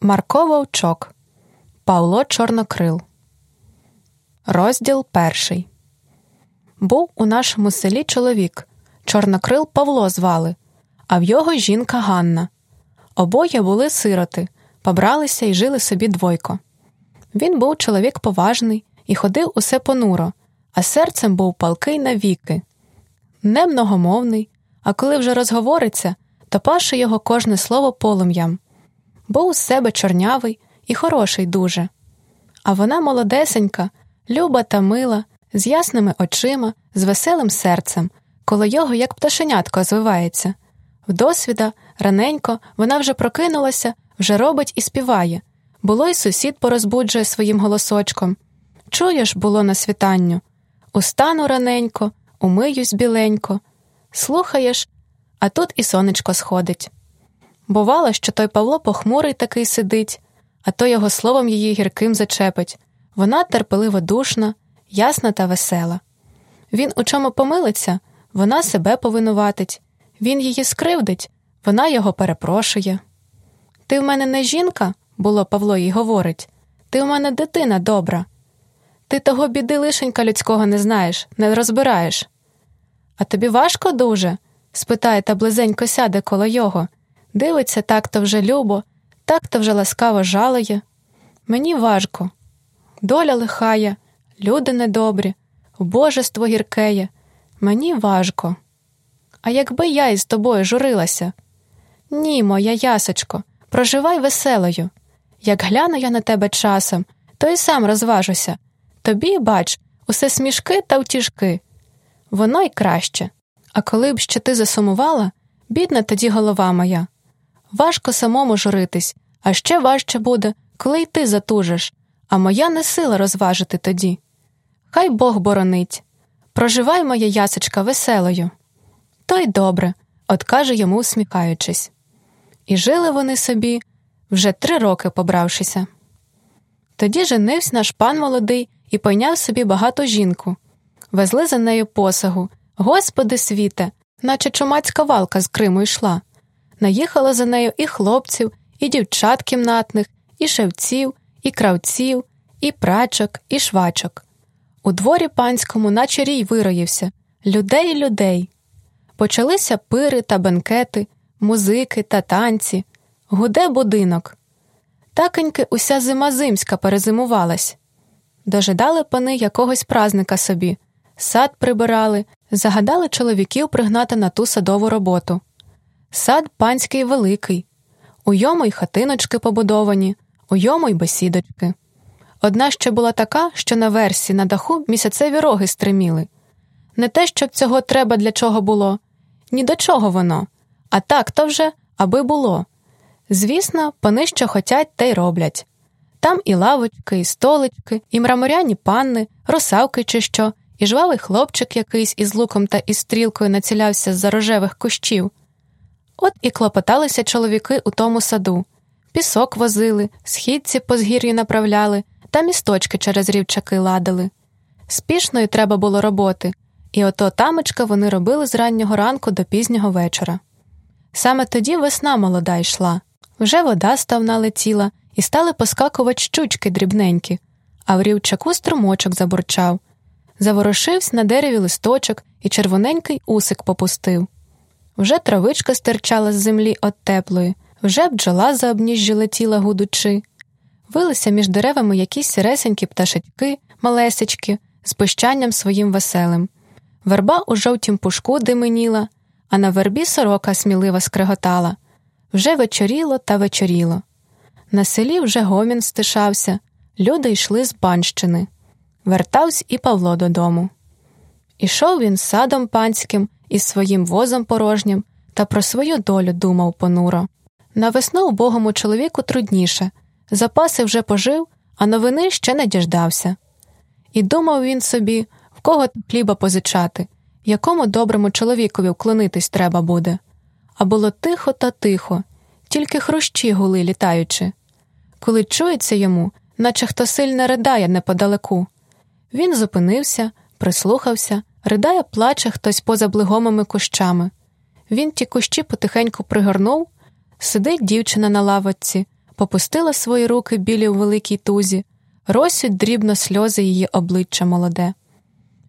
Марко Вовчок Павло Чорнокрил. Розділ перший. Був у нашому селі чоловік. Чорнокрил Павло звали, а в його жінка Ганна. Обоє були сироти, побралися і жили собі двойко. Він був чоловік поважний і ходив усе понуро, а серцем був палкий навіки. Не многомовний, а коли вже розговориться, то паше його кожне слово полум'ям був з себе чорнявий і хороший дуже. А вона молодесенька, люба та мила, з ясними очима, з веселим серцем, коло його, як пташенятко, звивається. Вдосвіда, раненько, вона вже прокинулася, вже робить і співає. Було й сусід порозбуджує своїм голосочком. Чуєш, було на світанню. Устану раненько, умиюсь біленько. Слухаєш, а тут і сонечко сходить. Бувало, що той Павло похмурий такий сидить, а то його словом її гірким зачепить. Вона терпеливо душна, ясна та весела. Він у чому помилиться, вона себе повинуватить, він її скривдить, вона його перепрошує. Ти в мене не жінка, було Павло їй говорить, ти в мене дитина добра. Ти того біди лишенька людського не знаєш, не розбираєш. А тобі важко дуже? спитає та близенько сяде коло його. Дивиться так то вже любо, так то вже ласкаво жалує. Мені важко. Доля лихая, люди недобрі, божество гіркеє. Мені важко. А якби я із тобою журилася? Ні, моя ясочко, проживай веселою. Як гляну я на тебе часом, то й сам розважуся. Тобі, бач, усе смішки та втішки. Воно й краще. А коли б ще ти засумувала, бідна тоді голова моя. Важко самому журитись, а ще важче буде, коли й ти затужиш, а моя не сила розважити тоді. Хай Бог боронить. Проживай, моя ясочка, веселою. То й добре, откаже йому, усміхаючись. І жили вони собі вже три роки побравшися. Тоді женився наш пан молодий і пойняв собі багату жінку. Везли за нею посагу. Господи світе, наче чумацька валка з Криму йшла. Наїхало за нею і хлопців, і дівчат кімнатних, і шевців, і кравців, і прачок, і швачок. У дворі панському, наче рій вироївся, людей людей. Почалися пири та бенкети, музики та танці, гуде будинок. Такеньки уся зима зимська перезимувалась. Дожидали пани якогось празника собі, сад прибирали, загадали чоловіків пригнати на ту садову роботу. Сад панський великий, у йому й хатиночки побудовані, у йому й бесідочки. Одна ще була така, що на версі на даху місяцеві роги стриміли. Не те, щоб цього треба для чого було, ні до чого воно, а так то вже, аби було. Звісно, пани що хотять, те й роблять. Там і лавочки, і столички, і мраморяні панни, русавки чи що, і жвавий хлопчик якийсь із луком та із стрілкою націлявся з за рожевих кущів. От і клопоталися чоловіки у тому саду, пісок возили, східці по згір'ю направляли та місточки через рівчаки ладили. Спішною треба було роботи, і ото тамочка вони робили з раннього ранку до пізнього вечора. Саме тоді весна молода йшла, вже вода ставна летіла, і стали поскакувати щучки дрібненькі, а в рівчаку струмочок забурчав. Заворушився на дереві листочок і червоненький усик попустив. Вже травичка стирчала з землі от теплої, вже бджола за обніжжю летіла гудучи. Вилися між деревами якісь сіресенькі пташечки, малесечки, з пищанням своїм веселим. Верба у жовтім пушку дименіла, а на вербі сорока сміливо скреготала. Вже вечоріло та вечоріло. На селі вже гомін стишався, люди йшли з банщини. Вертавсь і Павло додому. Ішов він садом панським із своїм возом порожнім та про свою долю думав понуро. На весну убогому чоловіку трудніше, запаси вже пожив, а новини ще не діждався. І думав він собі, в кого хліба позичати, якому доброму чоловікові вклонитись треба буде. А було тихо та тихо, тільки хрущі гули літаючи. Коли чується йому, наче хто сильно ридає неподалеку. Він зупинився, прислухався, ридає, плаче хтось поза блигомими кущами. Він ті кущі потихеньку пригорнув, сидить дівчина на лавочці, попустила свої руки білі у великій тузі, росють дрібно сльози її обличчя молоде.